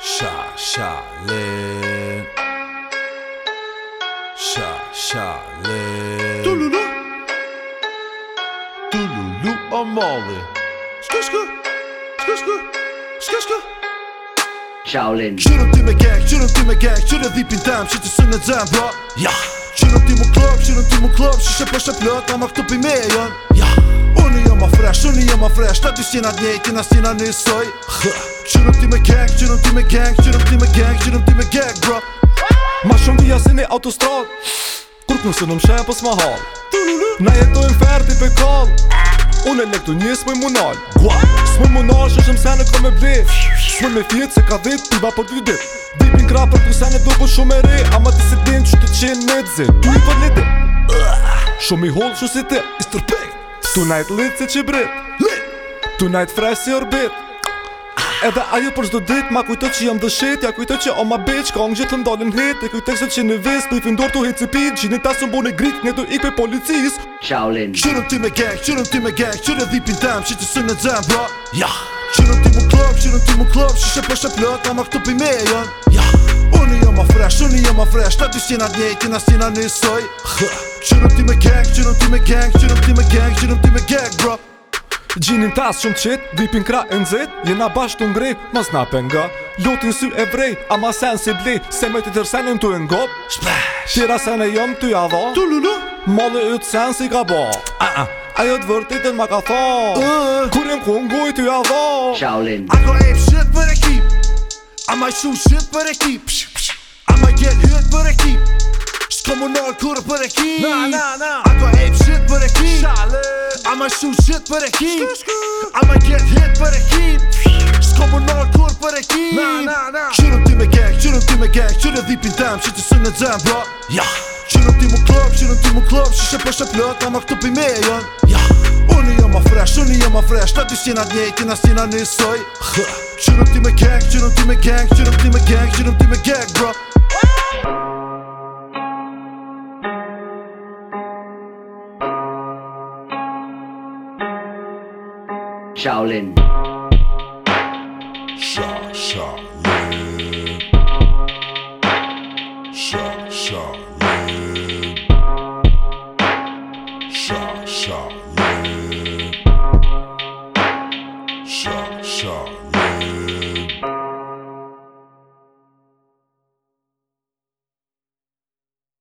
Sha, sha, le Sha, sha, le Tululu Tululu o molli Shka, shka Shka, shka Shka, shka Shaolin Qyro ti me gang, qyro ti me gang Qyro dhipin tem, që ti sën e dzem, bro Ja Qyro ti mu klop, qyro ti mu klop Shishe për shë plot, ama këtu pime e Ja Unë jo ma fre fresh Në dy sinat njej, ti në sinat një soj Që ti me keng, që ti me geng që ti me geng, që ti me gang, bro Ma shumë dhja si një autostrad Kur nëse së nëm shenë pës ma hal Në jetu ferdi më ferti pe kall Unë e në një së mëj munal Së mëj munal që shumë se në këmë e bli Së me fjetë se ka vit për për dy dit Dipin kra për të sene du për shumë e ri Ama ma të si din që të qenë në të Tu i për një dit Shumë i hullë që si ti Tu na e litë si që brit Tonight fresh si orbit Edhe ajo për shdo dit Ma kujto që jam dhe shit Ja kujto që o ma bitch Ka gjithë të ndalin hit E kujtët që që në vis Të i findor të hitë cipit Gjini ta së mbun e grit Nga të ik për policis Shaolin Qërëm ti me gang Qërëm ti me gang Qërë e dhipin tem Që që së në dzem, bro Ja Qërëm ti mu klop, Qërëm ti mu klëp Shishe për shep lët Ama këtu pi me Ja Unë jam ma fresh Unë jam ma fresh Ta ti shina dnej Kina shina nisoj Qërëm ti ti me gang Gjinin tas shumë qit, vipin kra e nxit Jena bash të ngrej, mas na penga Lotin sy e vrej, ama sen si bli Se me të tërsenin të ngop Shpesh Tira sen e jëm të java Tu lulu Mali e të sen si ka ba A-a Ajo të vërtitën ma ka tha uh, Kur jem ku ngoj të java Shaolin Ako e pëshët për ekip Ama i shumë shët për ekip psh, psh. Ama i get hyt për ekip Shkomunar kur për ekip Na na na Ako e pshit për ekip Shaolin I'ma shoot shit për e kin I'ma get hit për e kin Shko për kur për e kin Qyrën ti me gek, qyrën ti me gek Qyrën dhipin tem, që të sënë në dzem, bro yeah. Qyrën ti mu klop, qyrën ti mu klop Shishe për shëplot, ama këtu për me e jon Unë jo ma fresh, unë jo ma fresh Ta ty sina djej, ti në sina një soj Qyrën ti me gek, qyrën ti me gek Qyrën ti me gek, qyrën ti me gek, bro Shaolin. Sha Shaolin. Sha Shaolin. Sha Shaolin. Sha Shaolin.